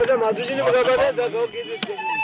माधुजी ने बताया था।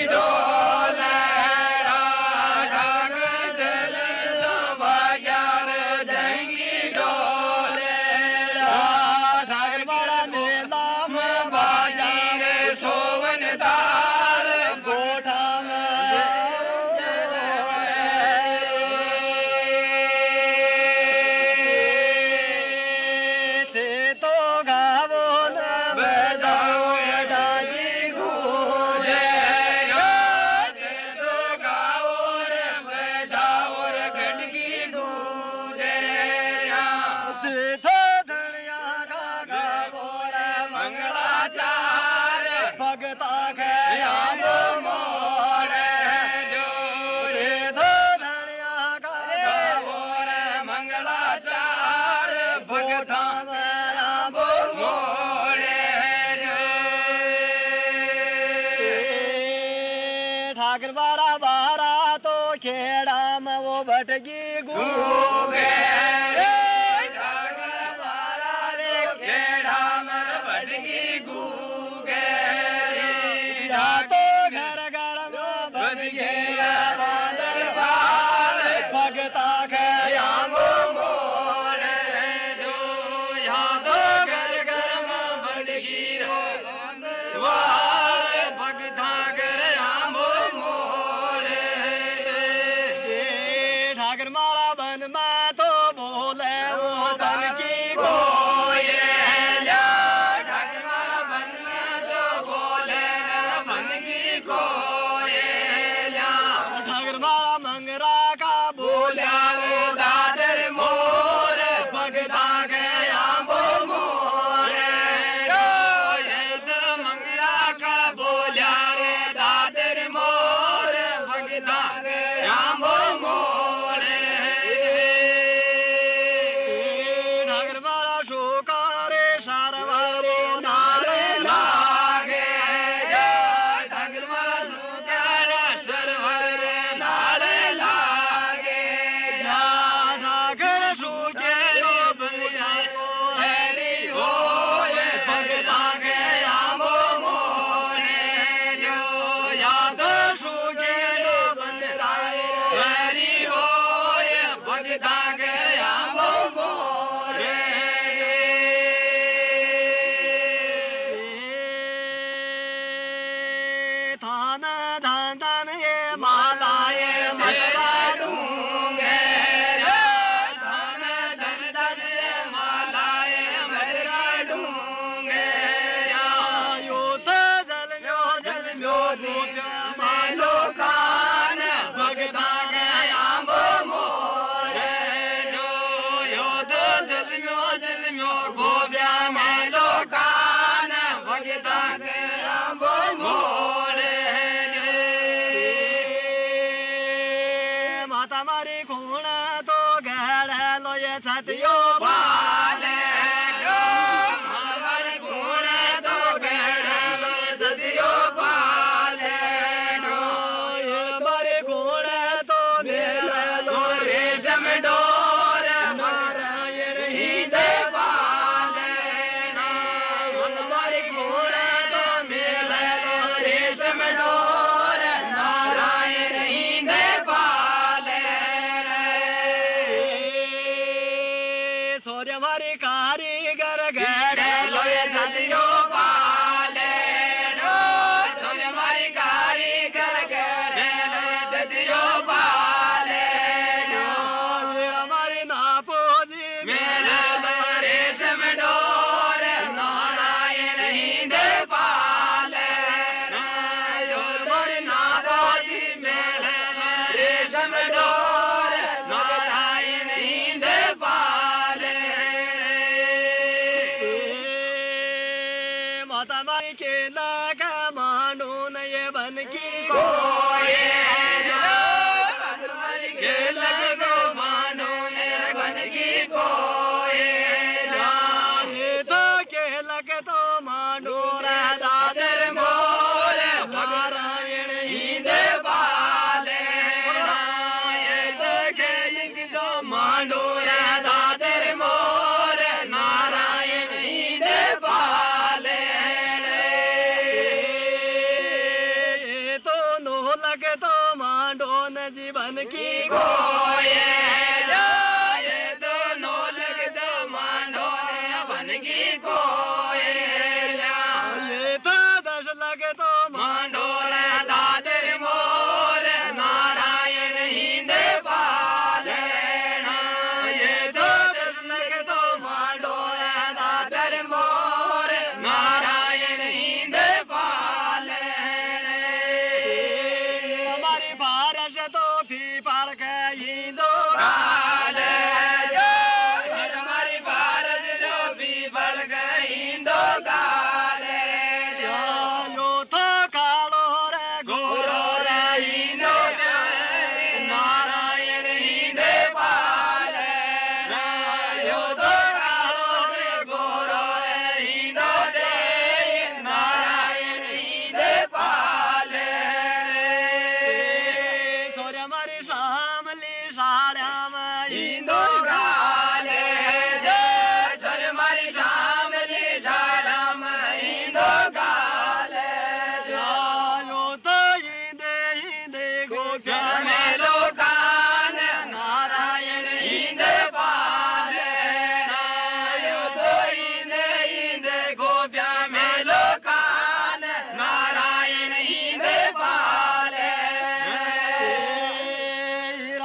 Freedom!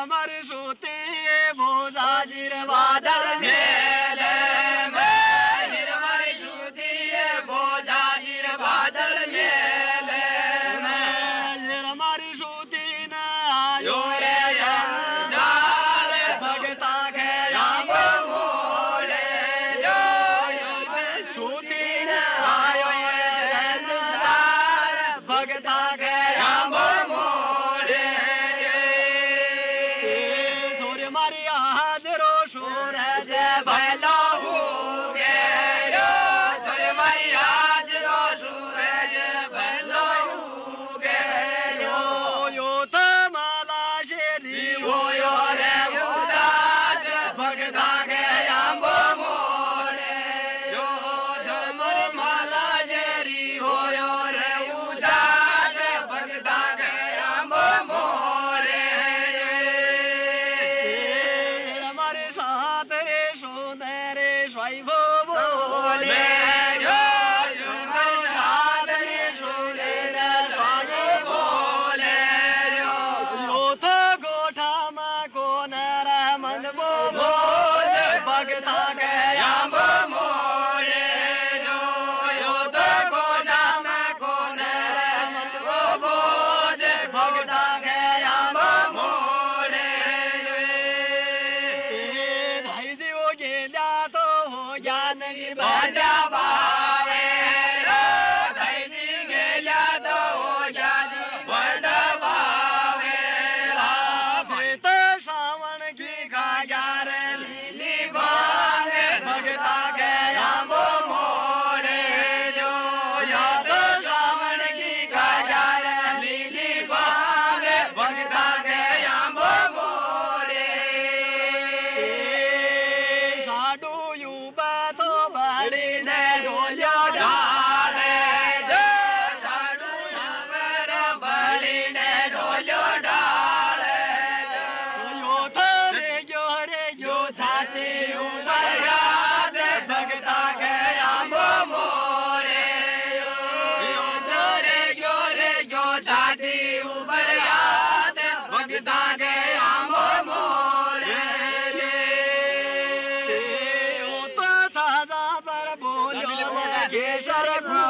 আমার সুতে মোজাজির বাদল মে Shut up, bro.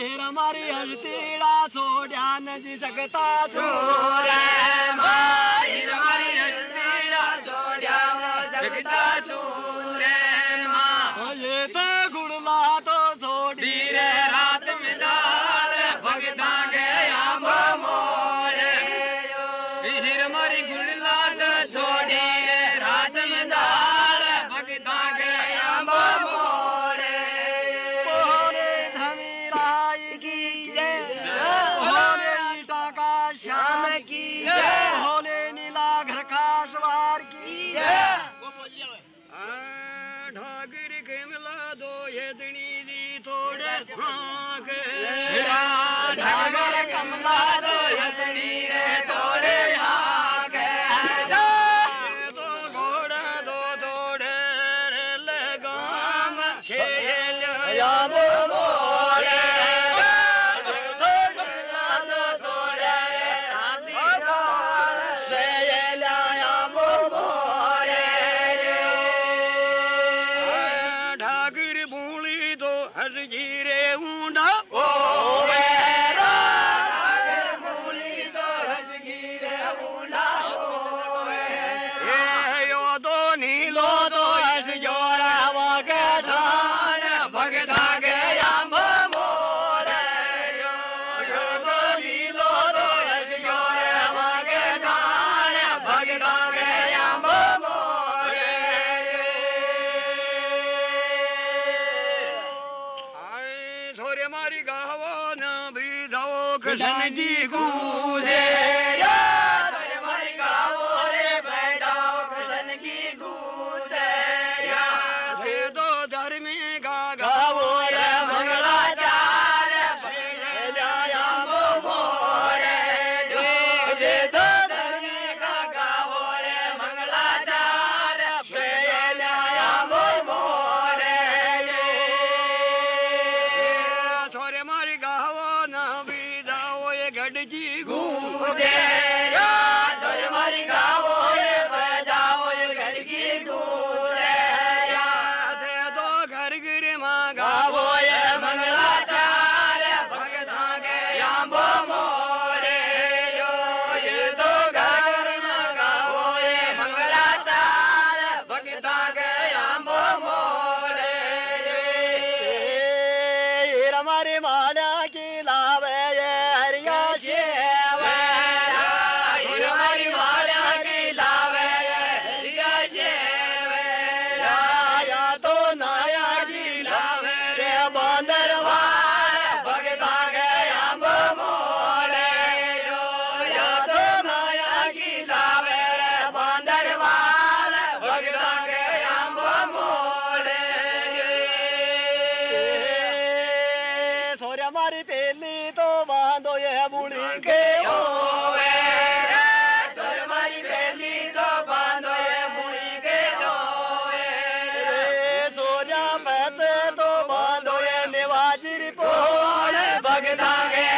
हीरा मारी हरतीड़ा छोड़ा John day. पोड़ भगता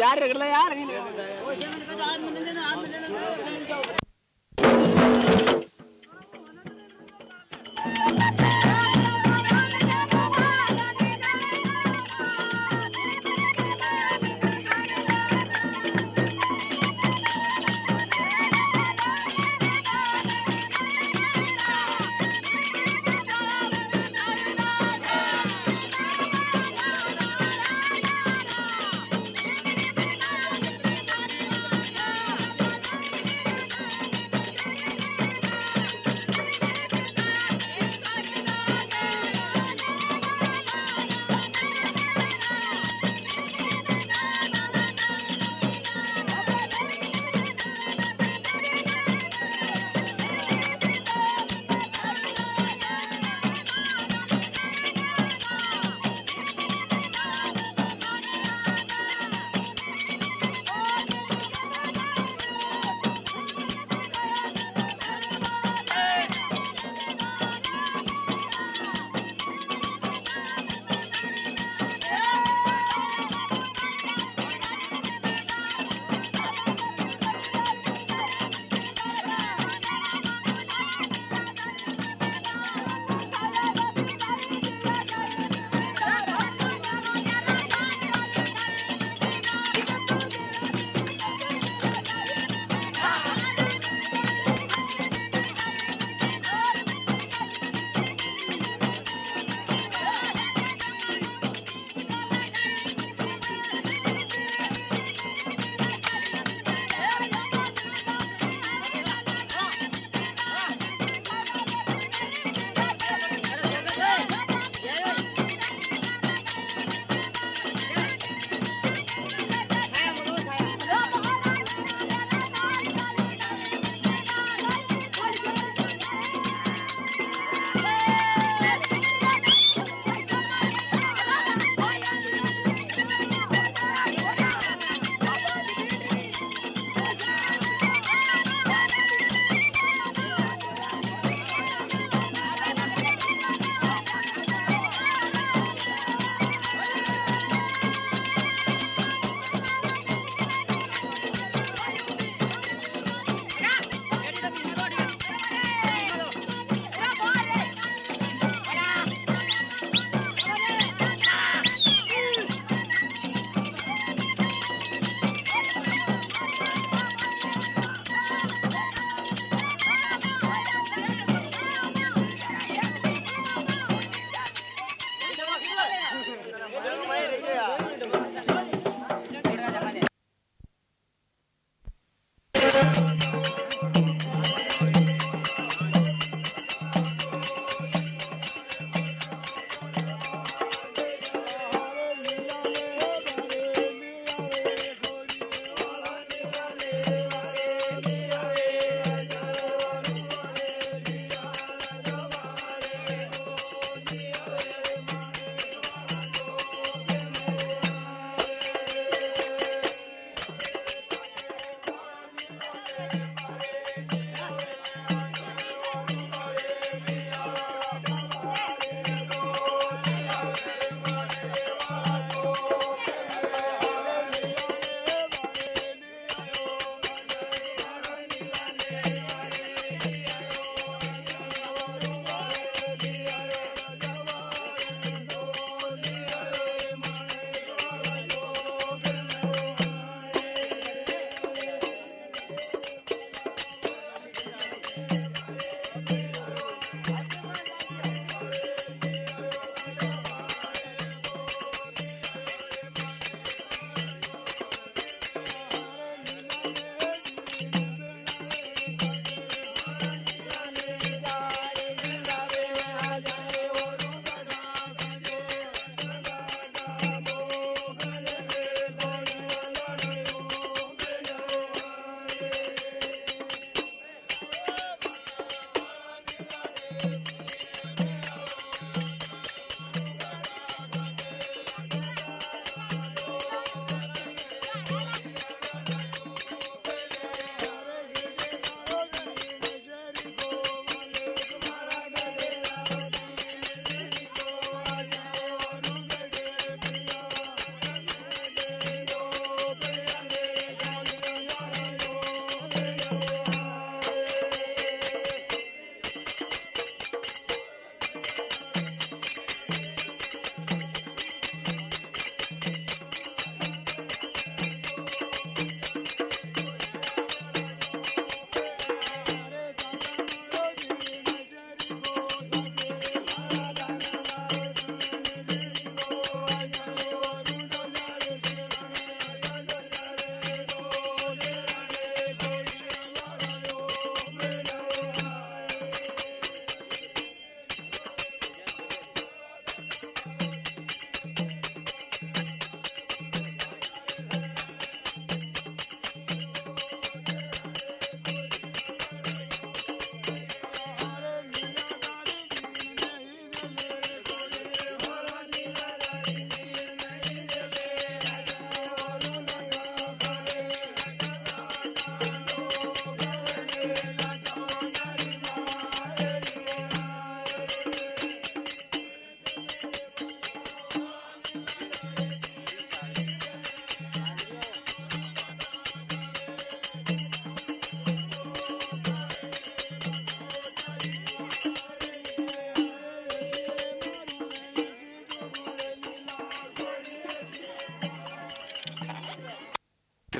ಯಾರು ಯಾರು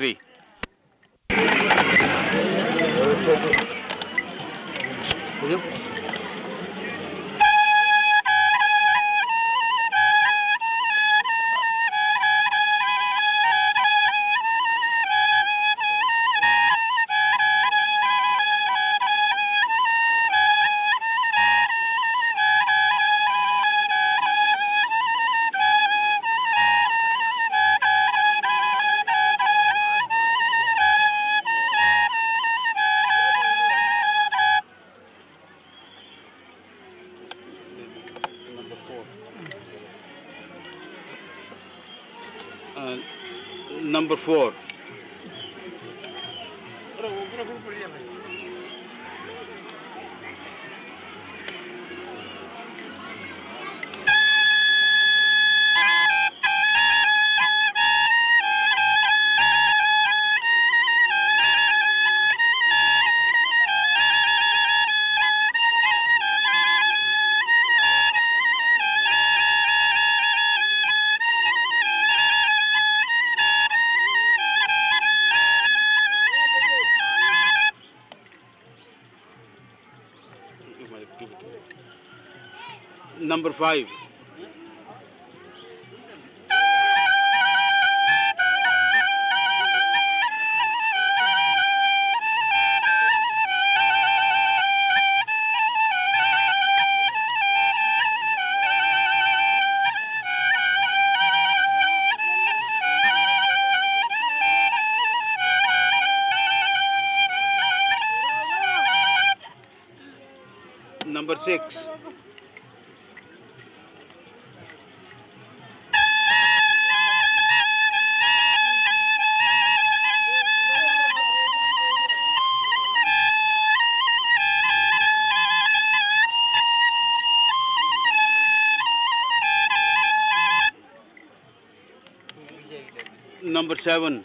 3 number four. Three number four number number seven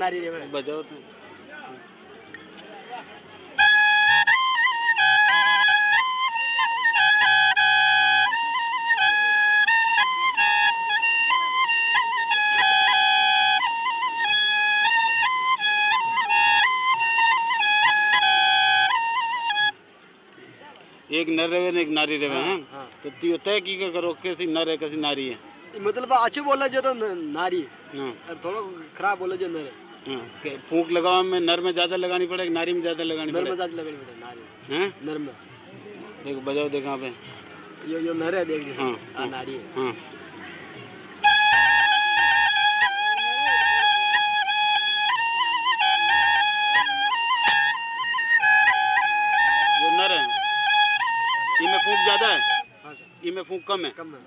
नर रेवर बजाओ तो एक नर रेवे ने एक नारी रेवे हैं? हाँ। तो तियो तय की कर करो कैसी नर है कैसी नारी है? मतलब अच्छे बोला जो तो नारी हाँ। थोड़ा खराब बोला जो नर हाँ। फूंक लगाओ में नर में ज़्यादा लगानी पड़ेगी नारी में ज़्यादा लगानी नर में ज़्यादा लगनी बेटा नारी। हैं? नर में। देखो बजाओ देखो यहाँ पे। यो यो नर है देख हाँ, हाँ हाँ। नारी है। हाँ। ज़्यादा है? हाँ इनमें फूंक कम है? कम है।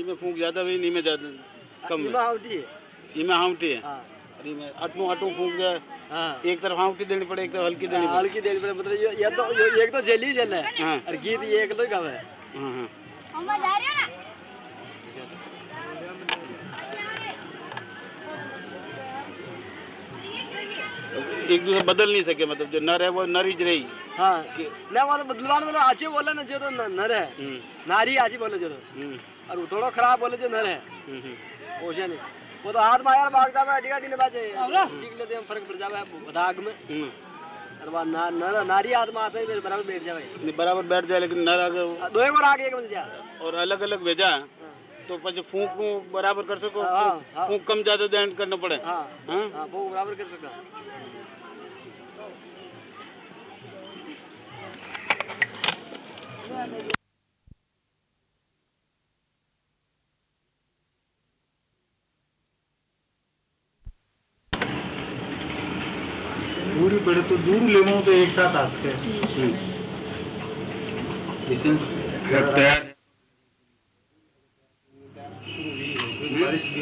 इनमें फूंक ज़्यादा है इनमें ज़्यादा कम है। हाउटी हाउटी है। हाँ। और इनमें अटू अटू फूंक जाए हाँ। एक तरफ़ हाउटी देनी पड़े एक तरफ़ हल्की देनी पड़े। हल्की देर पर मतलब ये तो ये एक तो ही झेल है। हाँ। और गीत ये एक तो ही कम है। हाँ हाँ। मम्मा जा रहे हो ना? एक दूसरे बदल नहीं सके मतलब जो नर है वो नर ही रही हाँ। ना मतलब बदलवान मतलब अच्छे बोला ना जो तो नर है। हम्म, नारी अच्छी बोले जो तो। हम्म, और वो थोड़ा खराब बोले जो नर है। हम्म, हम्म। नहीं। वो तो हाथ मायर भाग जावे अड्डी अड्डी ने बाजे ठीक लेते हम फ़र्क पड़ जावे बदाग में। अरे वाह ना ना नारी आत्मा आते मेरे बराबर बैठ जावे। नहीं बराबर बैठ जाए लेकिन नर अगर दो एक बार आगे एक मिल जाए। और अलग अलग भेजा हाँ। तो पचे हाँ, हाँ। तो फूंक बराबर कर सको फूंक कम ज़्यादा ध्यान करना पड़े। हाँ। हाँ? वो बराबर कर सका। Thank you. दूरी पड़े तो दूर ले तो एक साथ आ सके। तैयार बारिश भी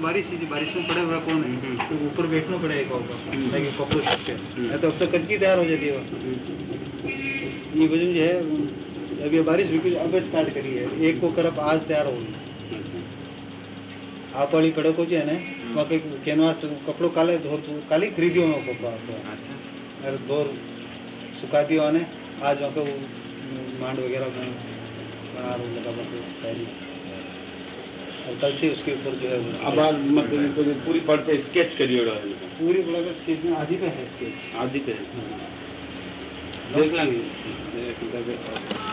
बारिश ही तो बारिश में पड़े हुआ कौन है? तो ऊपर बैठना तो अब तो कदकी तैयार हो जाती है ये वज़न जो है बारिश अब स्टार्ट करी है? एक को करप आज तैयार होगी आप वाली पड़े को जो है ना? वहाँ कैनवास कपड़ों काले धोर काली खरीदियो में कपड़ा अरे धोर सुखा दियो ने आज वहाँ का वो मांड वगैरह में बना रो लगा मतलब सारी और कल से उसके ऊपर जो है अब आज मतलब पूरी पढ़ पे स्केच करिए पूरी बड़ा का स्केच में आधी पे है स्केच आधी पे देख लेंगे देख लेंगे